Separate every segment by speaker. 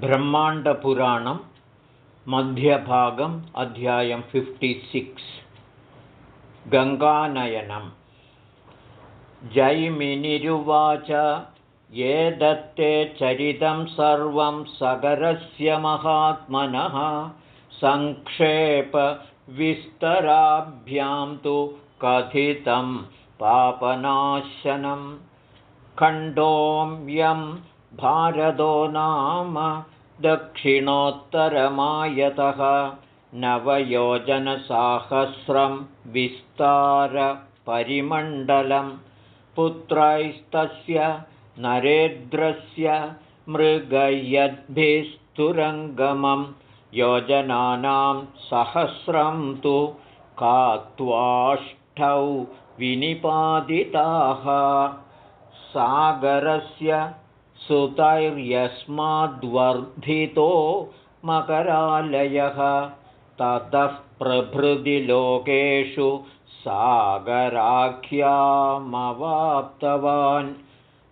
Speaker 1: ब्रह्माण्डपुराणं मध्यभागम् अध्यायं सिक्स् गङ्गानयनं जैमिनिरुवाच ये दत्ते चरितं सर्वं सगरस्य महात्मनः सङ्क्षेपविस्तराभ्यां तु कथितं पापनाशनं। खण्डोम्यं भारतो नाम दक्षिणोत्तरमायतः नवयोजनसाहस्रं विस्तारपरिमण्डलं पुत्रैस्तस्य नरेद्रस्य मृगयद्भिस्तुरङ्गमं योजनानां सहस्रं तु कात्वाष्टौ विनिपादिताः सागरस्य सुतैर्यस्माद्वर्धितो मकरालयः। ततः प्रभृति लोकेषु सागराख्यामवाप्तवान्।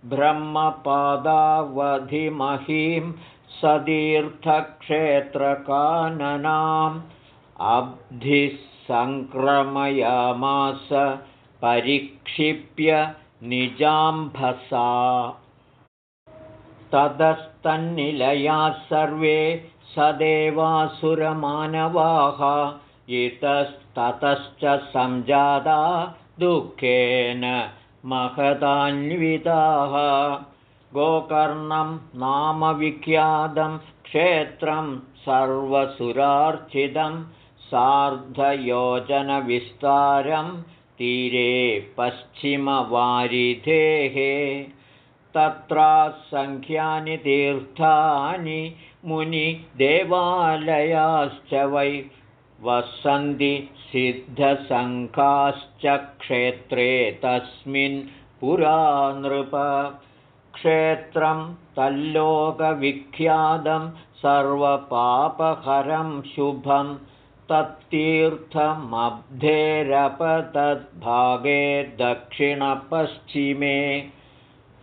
Speaker 1: ब्रह्मपादावधिमहीं सतीर्थक्षेत्रकाननाम् अब्धिः सङ्क्रमयामास परिक्षिप्य निजाम्भसा ततस्तन्निलयाः सर्वे सदेवासुरमानवाः। इतस्ततश्च सञ्जाता दुःखेन महदान्विताः। गोकर्णं नाम विख्यातं क्षेत्रं सर्वसुरार्चितं सार्धयोजनविस्तारं तीरे पश्चिमवारिधेः तत्रासङ्ख्यानि तीर्थानि मुनिदेवालयाश्च वै वसन्ति सिद्धसङ्घाश्च क्षेत्रे तस्मिन् पुरा नृप। क्षेत्रं तल्लोकविख्यातं सर्वपापहरं शुभं। तत्तीर्थमब्धेरपतद्भागे दक्षिणपश्चिमे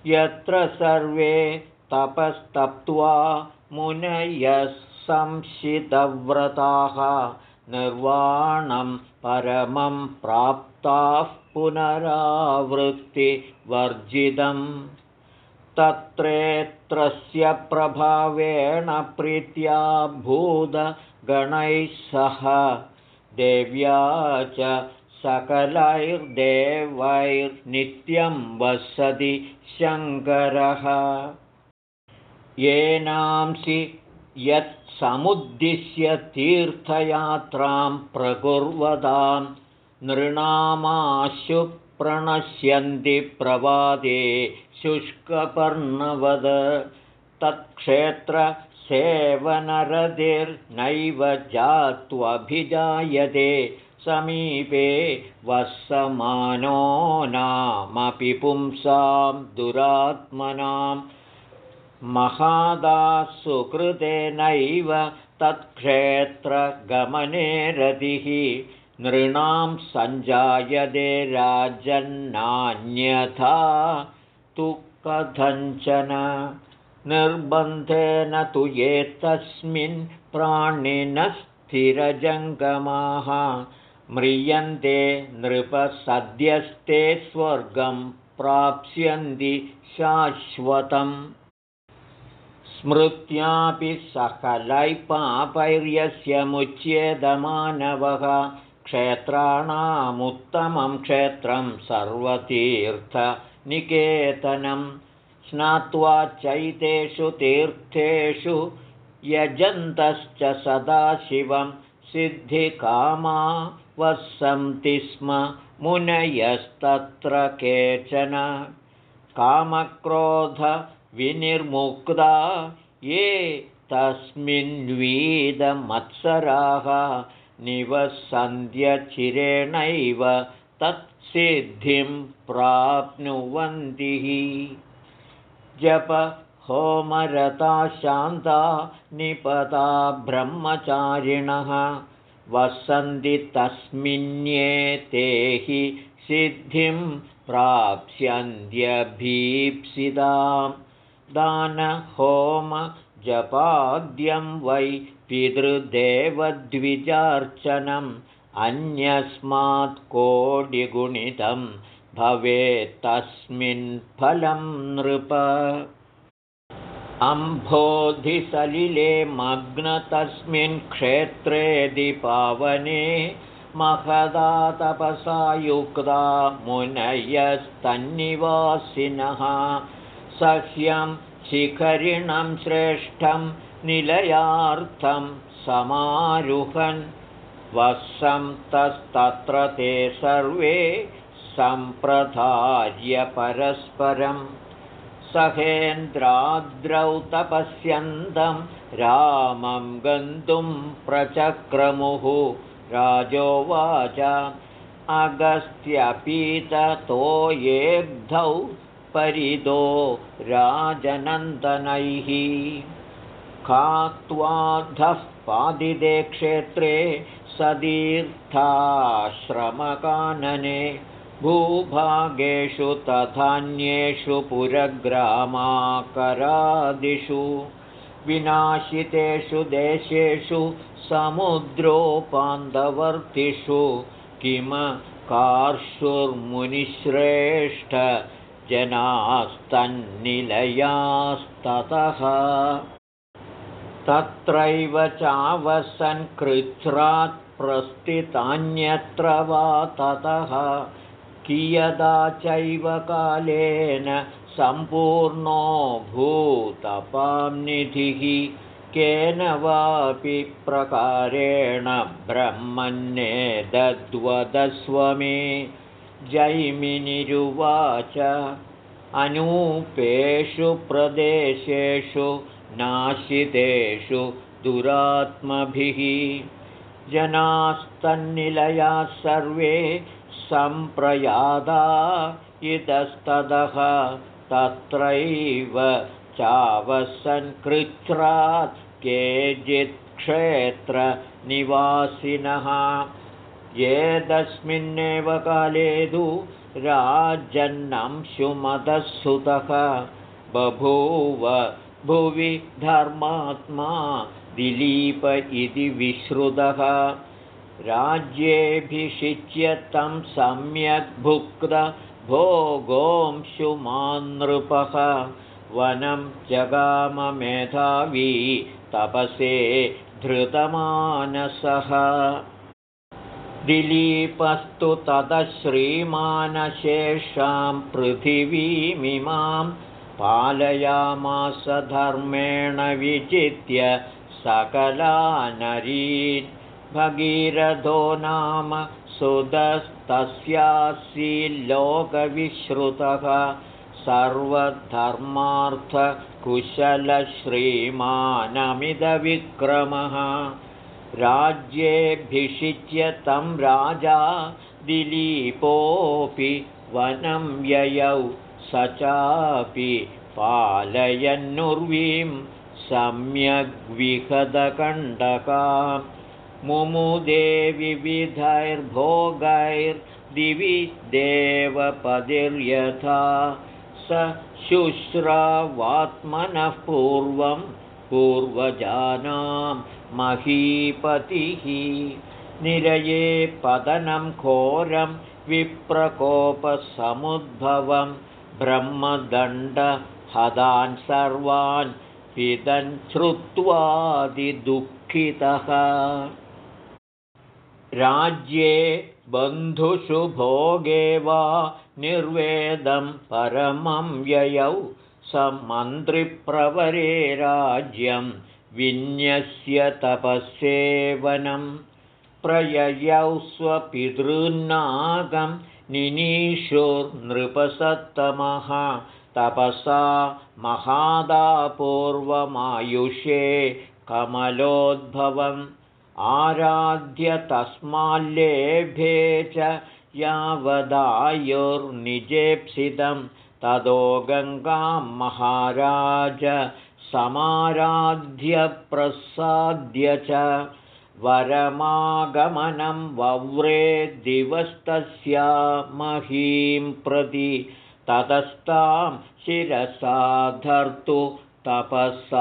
Speaker 1: यत्र सर्वे तपस्तप्त्वा मुनयः संशितव्रताः निर्वाणं परमं प्राप्ताः पुनरावृत्तिवर्जितं। तत्रेत्रस्य प्रभावेण प्रीत्या भूतगणैः सह देव्या च सकलैर्देवैर्नित्यं वसति शङ्करः। येनांसि यत्समुद्दिश्य तीर्थयात्रां प्रकुर्वतां नृणामाशु प्रणश्यन्ति प्रवादे शुष्कपर्णवद। तत्क्षेत्रसेवनरतिर्नैव जात्वभिजायते समीपे वसमानो नामपि पुंसां दुरात्मनां। महादासुकृतेनैव तत्क्षेत्रगमने रतिः। नृणां सञ्जायते राजन्नान्यथा तु कथञ्चन। निर्बन्धेन तु एतस्मिन् प्राणिनस्थिरजङ्गमाः म्रियन्ते नृपसद्यस्ते स्वर्गं प्राप्स्यन्ति शाश्वतम्। स्मृत्यापि सकलैः पापैर्यस्य मुच्येदमानवः क्षेत्राणामुत्तमं क्षेत्रं सर्वतीर्थनिकेतनं। स्नात्वा चैतेषु तीर्थेषु यजन्तश्च सदाशिवं सिद्धिकामा वसन्ति स्म मुनयस्तत्र केचन। कामक्रोधविनिर्मुक्ता ये तस्मिन्वीदमत्सराः निवसन्ध्यचिरेणैव तत्सिद्धिं प्राप्नुवन्ति। जप होमरता शान्ता निपता ब्रह्मचारिणः। वसन्ति तस्मिन्येते हि सिद्धिं प्राप्स्यन्त्यभीप्सितां दानहोमजपादिभिः जपाद्यं वै पितृदेवद्विजार्चनम् अन्यस्मात् कोटिगुणितं भवेत्तस्मिन् फलं नृप अम्भोधिसलिले मग्न तस्मिन् क्षेत्रे दिपावने महदा तपसा युक्ता मुनयस्तन्निवासिनः। सह्यं शिखरिणं श्रेष्ठं निलयार्थं समारुहन्। वसं तस्तत्र ते सर्वे सम्प्रधार्य परस्परम् सहेन्द्राद्रौ तपस्यन्तं रामं गन्तुं प्रचक्रमुः। राजोवाच अगस्त्यपीततो येब्धौ परिदो राजनन्दनैः। खात्वाधः पादिदे क्षेत्रे सदीर्थाश्रमकानने भूभागेषु तथान्येषु पुरग्रामाकरादिषु विनाशितेषु देशेषु समुद्रोपान्दवर्तिषु किम कार्षुर्मुनिश्रेष्ठ जनास्तन्निलयास्ततः। तत्रैव चावसन्कृच्छ्रात् प्रस्थितान्यत्र वा ततः कियदा चैव कालेन सम्पूर्णो भूतपान्निधिः केन वापि प्रकारेण ब्रह्मन्नेदद्वदस्व मे। जैमिनिरुवाच अनूपेषु प्रदेशेषु नाशितेषु दुरात्मभिः। जनास्तन्निलयाः सर्वे सम्प्रयादा इतस्ततः तत्रैव चावसन्कृच्छ्रात् केचित्क्षेत्रनिवासिनः। एतस्मिन्नेव काले तु राजन्नंशुमदसुतः बभूव भुवि धर्मात्मा दिलीप इति विश्रुतः राज्येऽभिषिच्य तं सम्यक् भुक्त भोगोंशुमानृपः वनं जगाममेधावी तपसे धृतमानसः। दिलीपस्तु श्रीमानशेषां पृथिवीमिमां पालयामास धर्मेण विजित्य सकलानरीन् भगीरथो नाम सुदस्तस्यासील्लोकविश्रुतः सर्वधर्मार्थकुशलश्रीमानमिदविक्रमः। राज्येऽभिषिच्य तं राजा दिलीपोऽपि वनं ययौ स चापि पालयन्नुर्वीं सम्यग्विहदकण्डका मुमुदे विविधैर्भोगैर्दिवि देवपदिर्यथा स शुश्रावात्मनः पूर्वं पूर्वजानां महीपतिः। निरये पतनं घोरं विप्रकोपसमुद्भवं ब्रह्मदण्डहदान् सर्वान् पितन् श्रुत्वादिदुःखितः राज्ये बन्धुषु भोगे वा निर्वेदं परमं व्ययौ स मन्त्रिप्रवरे राज्यं विन्यस्य तपःसेवनं प्रययौ स्वपितॄन्नागं निनीशुर्नृपसत्तमः तपसा महादापूर्वमायुषे कमलोद्भवम् आराध्य तस्माल्लेभे च यावदायुर्निजेप्सितं ततो गङ्गां महाराज समाराध्य प्रसाद्य च वरमागमनं वव्रे दिवस्तस्या महीं प्रति ततस्तां शिरसा धर्तु तपःसाराधयच्छिवम्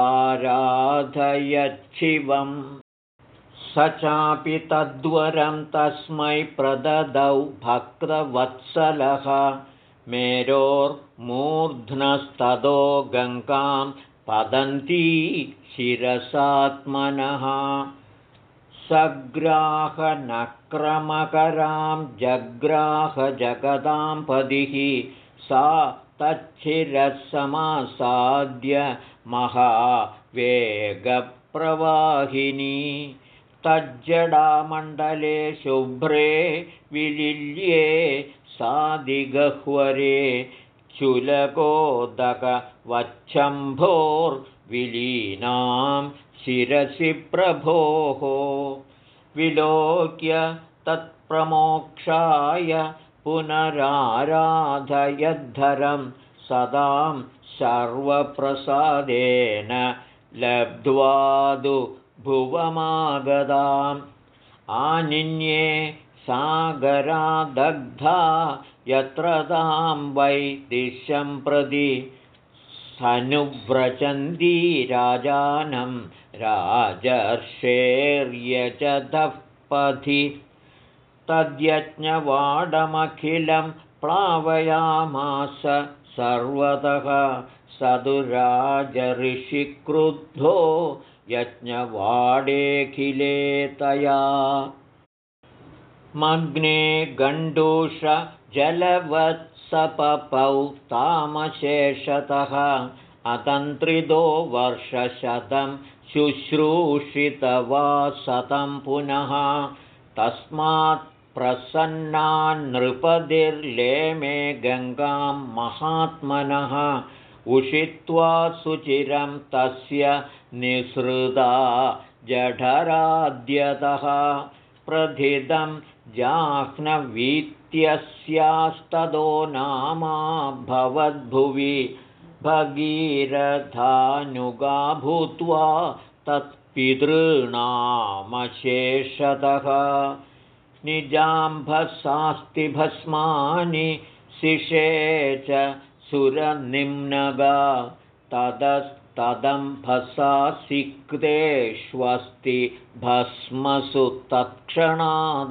Speaker 1: स चापि तद्वरं तस्मै प्रददौ भक्तवत्सलः। मेरोर्मूर्ध्नस्ततो गङ्गां पतन्ती शिरसात्मनः। सग्राहनक्रमकरां जग्राहजगदां पदिः सा तच्छिरसमासाद्य महावेगप्रवाहिनी तज्जडामण्डले शुभ्रे विलिल्ये सादिगह्वरे चुलकोदकवच्छम्भोर्विलीनां शिरसि प्रभोः विलोक्य तत्प्रमोक्षाय पुनराराधयद्धरं सदां सर्वप्रसादेन लब्ध्वादु भुवमागदाम्। आनिन्ये सागरादग्धा यत्र तां वै दिशं प्रति सनुव्रजन्ती राजानं राजर्षेर्यजतः पथि तद्यज्ञवाडमखिलं प्लावयामास सर्वतः सदुराजऋषिक्रुद्धो यज्ञवाडेऽखिले तया मग्ने गण्डूषजलवत्सपपौ तामशेषतः अतन्त्रितो वर्षशतं शुश्रूषितवासतं पुनः। तस्मात् नृपतिर्लेमे गङ्गां महात्मनः उषित्वा सुचिरं तस्य निःसृता जठराद्यतः प्रथितं जाह्नवीत्यस्यास्ततो नामा भवद्भुवि भगीरथानुगा भूत्वा तत्पितॄणामशेषतः। निजाम्भसास्ति भस्मानि शिषे च सुरनिम्नगा। तदस्तदम्भसा सिक्तेष्वस्ति भस्मसु तत्क्षणाद।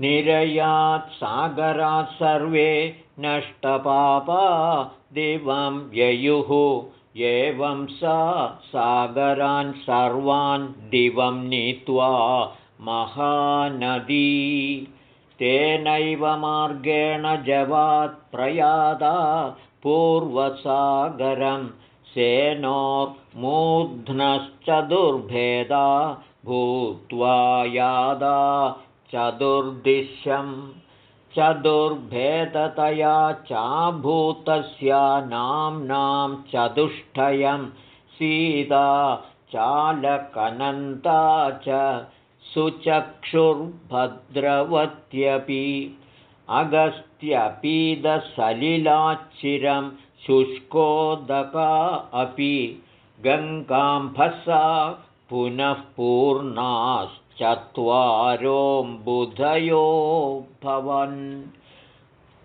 Speaker 1: निरयात् सागरात् सर्वे नष्टपापा दिवं ययुः। एवं सा सागरान् सर्वान् दिवं नीत्वा महानदी तेनैव मार्गेण जवात् प्रयादा पूर्वसागरं। सेनोर्मूर्ध्नश्चतुर्भेदा भूत्वा यादा चतुर्दिशं चतुर्भेदतया चाभूतस्या नाम्नां चतुष्टयं। सीता चालकनन्ता च सुचक्षुर्भद्रवत्यपि अगस्त्यपीदसलिलाच्चिरं शुष्कोदका अपि गङ्गाम्भसा पुनः पूर्णाश्चत्वारोऽम्बुधयो भवन्।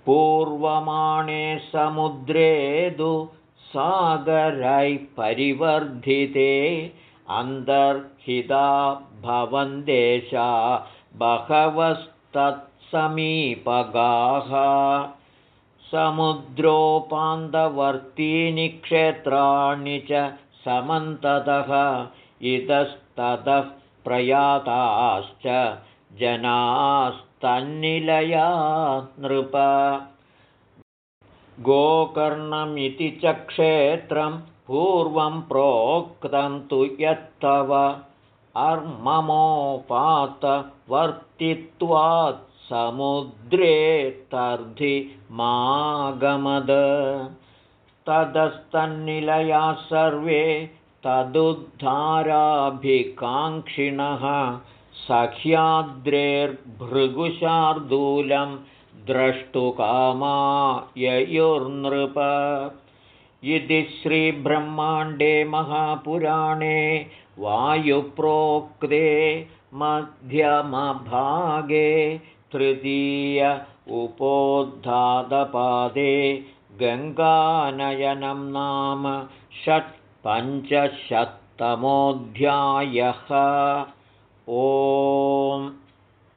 Speaker 1: पूर्वमाणे समुद्रेदु सागरैः परिवर्धिते अन्तर्हिता भवन्देशा बहवस्तत्समीपगाः। समुद्रोपान्तवर्तीनि क्षेत्राणि च समन्ततः इतस्ततः प्रयाताश्च जनास्तन्निलया नृप। गोकर्णमिति च क्षेत्रं पूर्वं प्रोक्तं तु यत्तव अर्ममोपातवर्तित्वात् समुद्रे तर्धि मागमद। ततस्तन्निलयाः सर्वे तदुद्धाराभिकाङ्क्षिणः सह्याद्रेर्भृगुशार्दूलं द्रष्टुकामा ययुर्नृप इति श्रीब्रह्माण्डे महापुराणे वायुप्रोक्ते मध्यमभागे तृतीय उपोद्धातपादे गङ्गानयनं नाम षट्पञ्चशत्तमोऽध्यायः। ओ